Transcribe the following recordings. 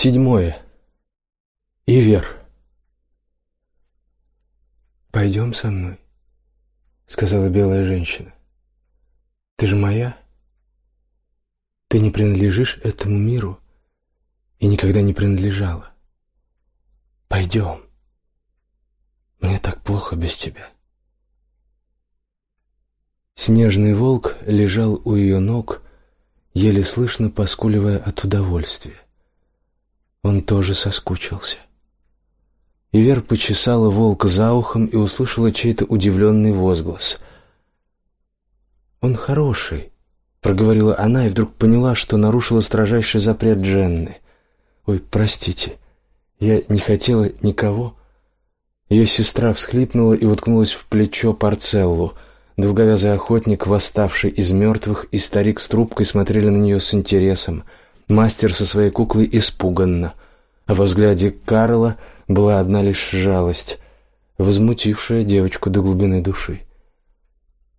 Седьмое. Ивер. «Пойдем со мной», — сказала белая женщина. «Ты же моя. Ты не принадлежишь этому миру и никогда не принадлежала. Пойдем. Мне так плохо без тебя». Снежный волк лежал у ее ног, еле слышно поскуливая от удовольствия. Он тоже соскучился. Ивер почесала волка за ухом и услышала чей-то удивленный возглас. «Он хороший», — проговорила она и вдруг поняла, что нарушила строжайший запрет Дженны. «Ой, простите, я не хотела никого». Ее сестра всхлипнула и уткнулась в плечо Парцеллу. Долговязый охотник, восставший из мертвых, и старик с трубкой смотрели на нее с интересом — Мастер со своей куклой испуганно, а во взгляде Карла была одна лишь жалость, возмутившая девочку до глубины души.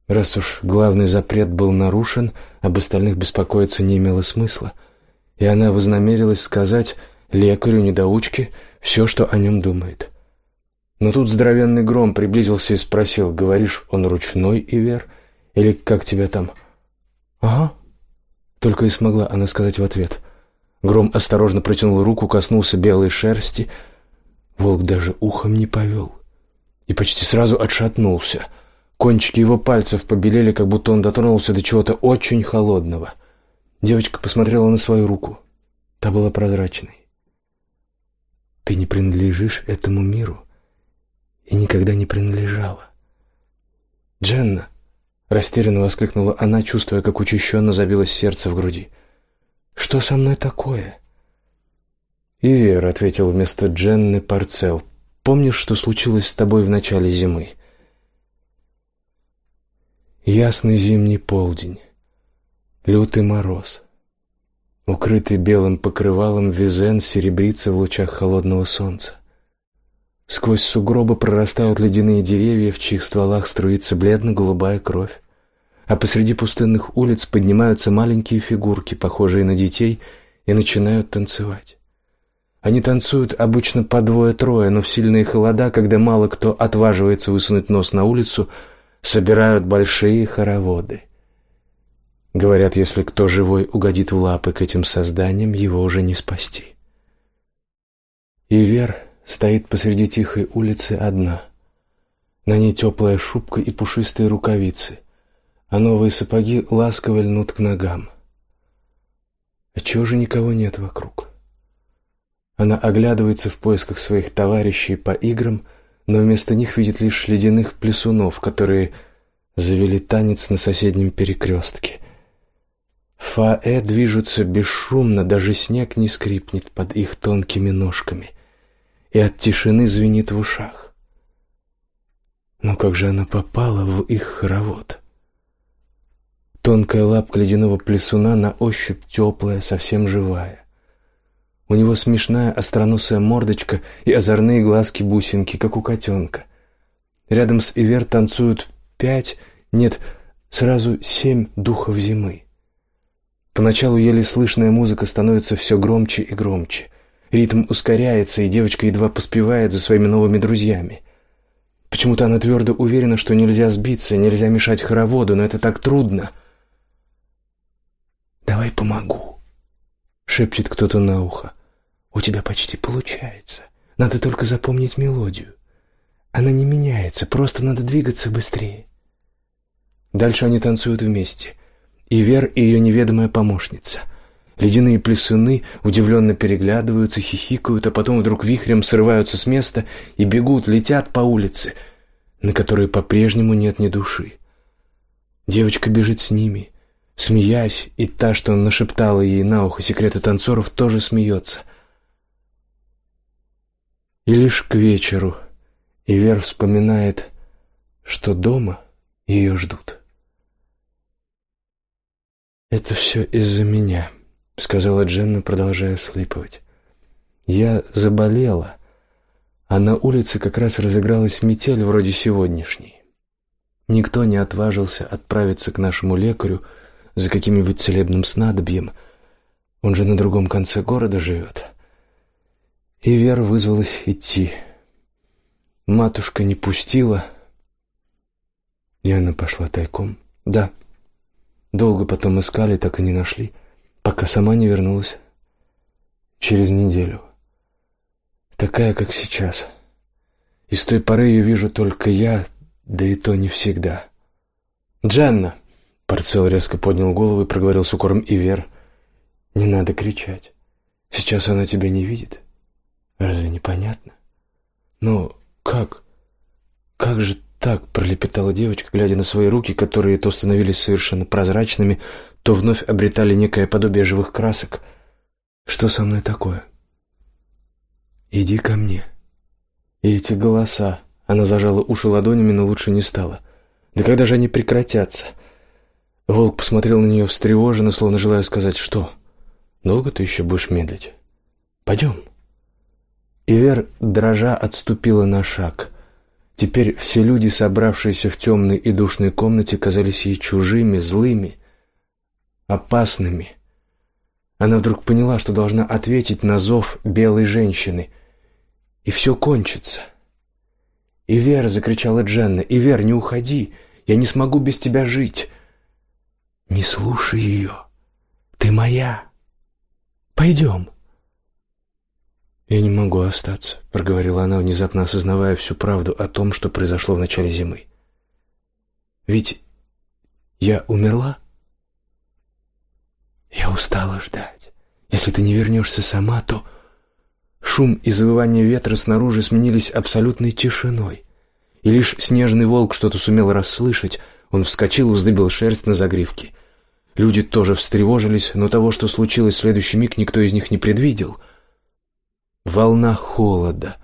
Раз уж главный запрет был нарушен, об остальных беспокоиться не имело смысла, и она вознамерилась сказать лекарю-недоучке все, что о нем думает. Но тут здоровенный гром приблизился и спросил, говоришь, он ручной Ивер? Или как тебя там? Ага, только и смогла она сказать в ответ. Гром осторожно протянул руку, коснулся белой шерсти. Волк даже ухом не повел. И почти сразу отшатнулся. Кончики его пальцев побелели, как будто он дотронулся до чего-то очень холодного. Девочка посмотрела на свою руку. Та была прозрачной. «Ты не принадлежишь этому миру и никогда не принадлежала. Дженна!» Растерянно воскликнула она, чувствуя, как учащенно забилось сердце в груди. «Что со мной такое?» «Ивер», — ответил вместо Дженны Парцел, — «помнишь, что случилось с тобой в начале зимы?» Ясный зимний полдень, лютый мороз. Укрытый белым покрывалом Визен серебрится в лучах холодного солнца. Сквозь сугробы прорастают ледяные деревья, в чьих стволах струится бледно-голубая кровь. А посреди пустынных улиц поднимаются маленькие фигурки, похожие на детей, и начинают танцевать. Они танцуют обычно по двое-трое, но в сильные холода, когда мало кто отваживается высунуть нос на улицу, собирают большие хороводы. Говорят, если кто живой угодит в лапы к этим созданиям, его уже не спасти. И Вер стоит посреди тихой улицы одна. На ней теплая шубка и пушистые рукавицы, а новые сапоги ласково льнут к ногам. А чего же никого нет вокруг? Она оглядывается в поисках своих товарищей по играм, но вместо них видит лишь ледяных плесунов, которые завели танец на соседнем перекрестке. Фаэ движутся бесшумно, даже снег не скрипнет под их тонкими ножками и от тишины звенит в ушах. Но как же она попала в их хоровод? Тонкая лапка ледяного плесуна на ощупь теплая, совсем живая. У него смешная остроносая мордочка и озорные глазки-бусинки, как у котенка. Рядом с Ивер танцуют пять, нет, сразу семь духов зимы. Поначалу еле слышная музыка становится все громче и громче — Ритм ускоряется, и девочка едва поспевает за своими новыми друзьями. Почему-то она твердо уверена, что нельзя сбиться, нельзя мешать хороводу, но это так трудно. «Давай помогу», — шепчет кто-то на ухо. «У тебя почти получается. Надо только запомнить мелодию. Она не меняется, просто надо двигаться быстрее». Дальше они танцуют вместе. И Вер, и ее неведомая помощница — Ледяные плесуны удивленно переглядываются, хихикают, а потом вдруг вихрем срываются с места и бегут, летят по улице, на которой по-прежнему нет ни души. Девочка бежит с ними, смеясь, и та, что нашептала ей на ухо секреты танцоров, тоже смеется. И лишь к вечеру Ивер вспоминает, что дома ее ждут. «Это все из-за меня», — сказала Дженна, продолжая слипывать. «Я заболела, а на улице как раз разыгралась метель вроде сегодняшней. Никто не отважился отправиться к нашему лекарю за каким-нибудь целебным снадобьем. Он же на другом конце города живет. И Вера вызвалась идти. Матушка не пустила, и она пошла тайком. Да, долго потом искали, так и не нашли, пока сама не вернулась. Через неделю. Такая, как сейчас. И с той поры ее вижу только я, да и то не всегда. «Дженна!» Парцел резко поднял голову и проговорил с укором Ивер. «Не надо кричать. Сейчас она тебя не видит. Разве непонятно?» «Ну, как? Как же так?» — пролепетала девочка, глядя на свои руки, которые то становились совершенно прозрачными, то вновь обретали некое подобие живых красок. «Что со мной такое?» «Иди ко мне». И эти голоса. Она зажала уши ладонями, но лучше не стало. «Да когда же они прекратятся?» Волк посмотрел на нее встревоженно, словно желая сказать «Что? Долго ты еще будешь медлить? Пойдем». Ивер, дрожа, отступила на шаг. Теперь все люди, собравшиеся в темной и душной комнате, казались ей чужими, злыми, опасными. Она вдруг поняла, что должна ответить на зов белой женщины, и все кончится. «Ивер!» — закричала Дженна. «Ивер, не уходи! Я не смогу без тебя жить!» «Не слушай ее! Ты моя! Пойдем!» «Я не могу остаться», — проговорила она, внезапно осознавая всю правду о том, что произошло в начале зимы. «Ведь я умерла?» «Я устала ждать. Если ты не вернешься сама, то...» Шум и завывание ветра снаружи сменились абсолютной тишиной. И лишь снежный волк что-то сумел расслышать. Он вскочил, вздыбил шерсть на загривке. Люди тоже встревожились, но того, что случилось в следующий миг, никто из них не предвидел — Волна холода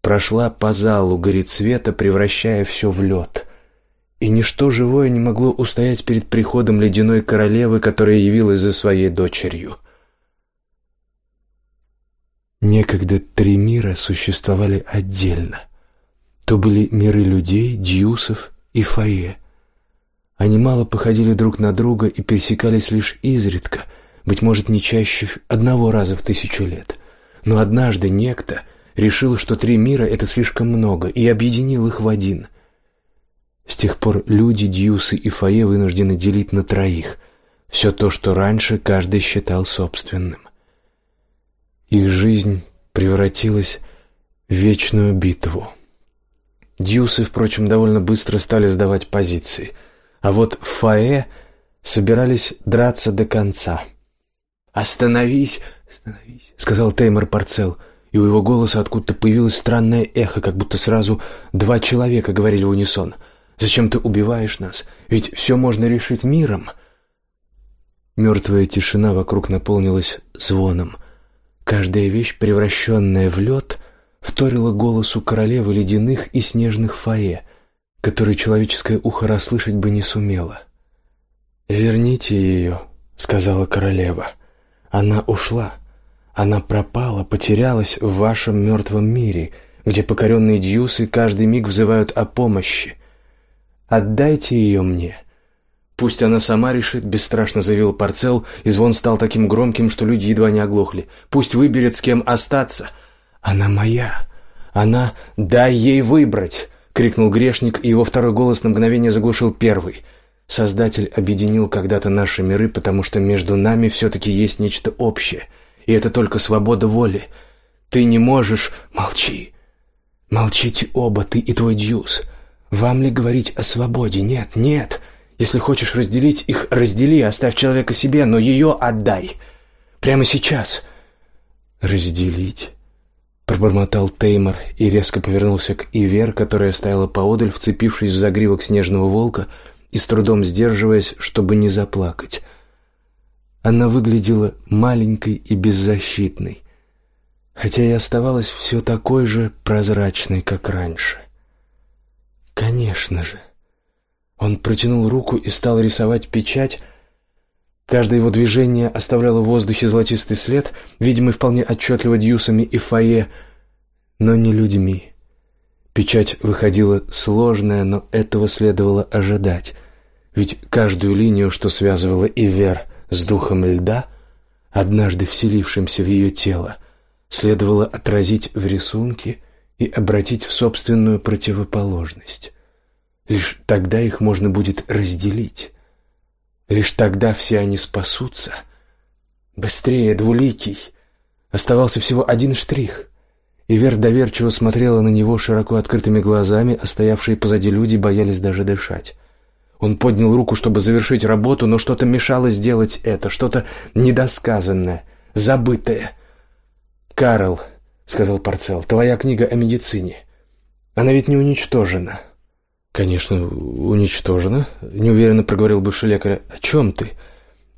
прошла по залу горецвета, превращая все в лед. И ничто живое не могло устоять перед приходом ледяной королевы, которая явилась за своей дочерью. Некогда три мира существовали отдельно. То были миры людей, дьюсов и фае. Они мало походили друг на друга и пересекались лишь изредка, быть может, не чаще одного раза в тысячу лет — но однажды некто решил, что три мира — это слишком много, и объединил их в один. С тех пор люди, дьюсы и фае вынуждены делить на троих все то, что раньше каждый считал собственным. Их жизнь превратилась в вечную битву. Дьюсы, впрочем, довольно быстро стали сдавать позиции, а вот фае собирались драться до конца. «Остановись! Остановись!» — сказал Теймор Парцел, и у его голоса откуда-то появилось странное эхо, как будто сразу два человека говорили в унисон. «Зачем ты убиваешь нас? Ведь все можно решить миром!» Мертвая тишина вокруг наполнилась звоном. Каждая вещь, превращенная в лед, вторила голосу королевы ледяных и снежных фае, который человеческое ухо расслышать бы не сумело. «Верните ее», — сказала королева. «Она ушла». Она пропала, потерялась в вашем мертвом мире, где покоренные дьюсы каждый миг взывают о помощи. Отдайте ее мне. Пусть она сама решит, бесстрашно заявил Парцел, и звон стал таким громким, что люди едва не оглохли. Пусть выберет, с кем остаться. Она моя. Она... Дай ей выбрать! крикнул грешник, и его второй голос на мгновение заглушил первый. Создатель объединил когда-то наши миры, потому что между нами все-таки есть нечто общее — и это только свобода воли. Ты не можешь... Молчи. Молчите оба, ты и твой Дьюс. Вам ли говорить о свободе? Нет, нет. Если хочешь разделить их, раздели, оставь человека себе, но ее отдай. Прямо сейчас. Разделить? Пробормотал Теймор и резко повернулся к Ивер, которая стояла поодаль, вцепившись в загривок снежного волка и с трудом сдерживаясь, чтобы не заплакать. Она выглядела маленькой и беззащитной, хотя и оставалась все такой же прозрачной, как раньше. Конечно же. Он протянул руку и стал рисовать печать. Каждое его движение оставляло в воздухе золотистый след, видимый вполне отчетливо дьюсами и фойе, но не людьми. Печать выходила сложная, но этого следовало ожидать, ведь каждую линию, что связывала Ивер с духом льда, однажды вселившимся в ее тело, следовало отразить в рисунке и обратить в собственную противоположность. Лишь тогда их можно будет разделить. Лишь тогда все они спасутся. Быстрее, двуликий! Оставался всего один штрих, и Вер доверчиво смотрела на него широко открытыми глазами, а стоявшие позади люди боялись даже дышать. Он поднял руку, чтобы завершить работу, но что-то мешало сделать это, что-то недосказанное, забытое. «Карл», — сказал Парцел, — «твоя книга о медицине. Она ведь не уничтожена». «Конечно, уничтожена», — неуверенно проговорил бывший лекарь. «О чем ты?»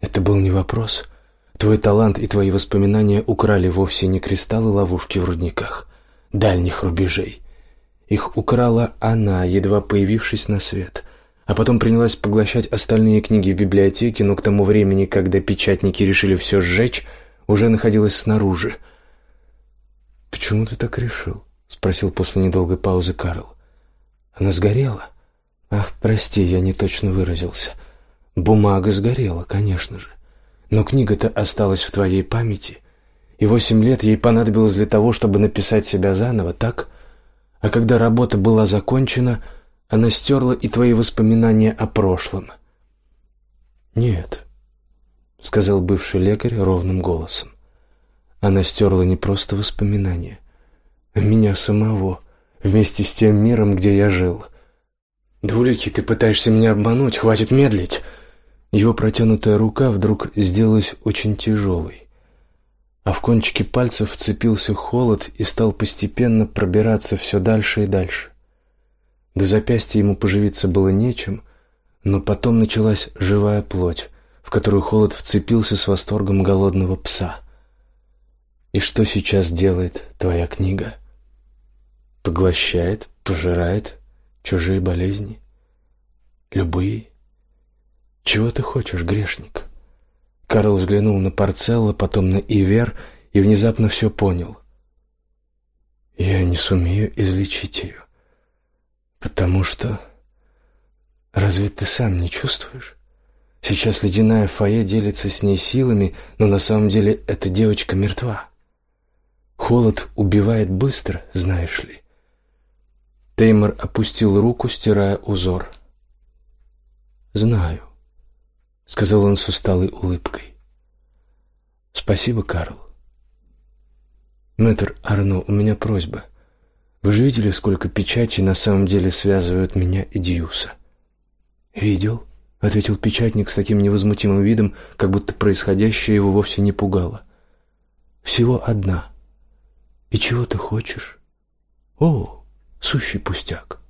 Это был не вопрос. Твой талант и твои воспоминания украли вовсе не кристаллы ловушки в рудниках, дальних рубежей. Их украла она, едва появившись на свет, а потом принялась поглощать остальные книги в библиотеке, но к тому времени, когда печатники решили все сжечь, уже находилась снаружи. «Почему ты так решил?» — спросил после недолгой паузы Карл. «Она сгорела?» «Ах, прости, я не точно выразился. Бумага сгорела, конечно же. Но книга-то осталась в твоей памяти, и восемь лет ей понадобилось для того, чтобы написать себя заново, так? А когда работа была закончена, она стерла и твои воспоминания о прошлом». «Нет», — сказал бывший лекарь ровным голосом. Она стерла не просто воспоминания, а меня самого, вместе с тем миром, где я жил. «Двуликий, ты пытаешься меня обмануть, хватит медлить!» Его протянутая рука вдруг сделалась очень тяжелой, а в кончике пальцев вцепился холод и стал постепенно пробираться все дальше и дальше. До запястья ему поживиться было нечем, но потом началась живая плоть, в которую холод вцепился с восторгом голодного пса. И что сейчас делает твоя книга? Поглощает, пожирает чужие болезни? Любые? Чего ты хочешь, грешник? Карл взглянул на Парцелла, потом на Ивер и внезапно все понял. Я не сумею излечить ее, потому что... Разве ты сам не чувствуешь? Сейчас ледяная фойе делится с ней силами, но на самом деле эта девочка мертва. Холод убивает быстро, знаешь ли. Теймор опустил руку, стирая узор. «Знаю», — сказал он с усталой улыбкой. «Спасибо, Карл. Мэтр Арно, у меня просьба. Вы же видели, сколько печатей на самом деле связывают меня и Дьюса?» «Видел», — ответил печатник с таким невозмутимым видом, как будто происходящее его вовсе не пугало. «Всего одна. И чего ты хочешь?» «О, Сущий пустяк.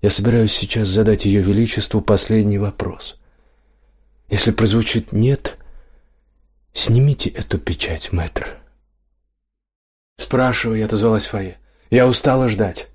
Я собираюсь сейчас задать ее величеству последний вопрос. Если прозвучит «нет», снимите эту печать, мэтр. «Спрашивай», — отозвалась Фая. «Я устала ждать».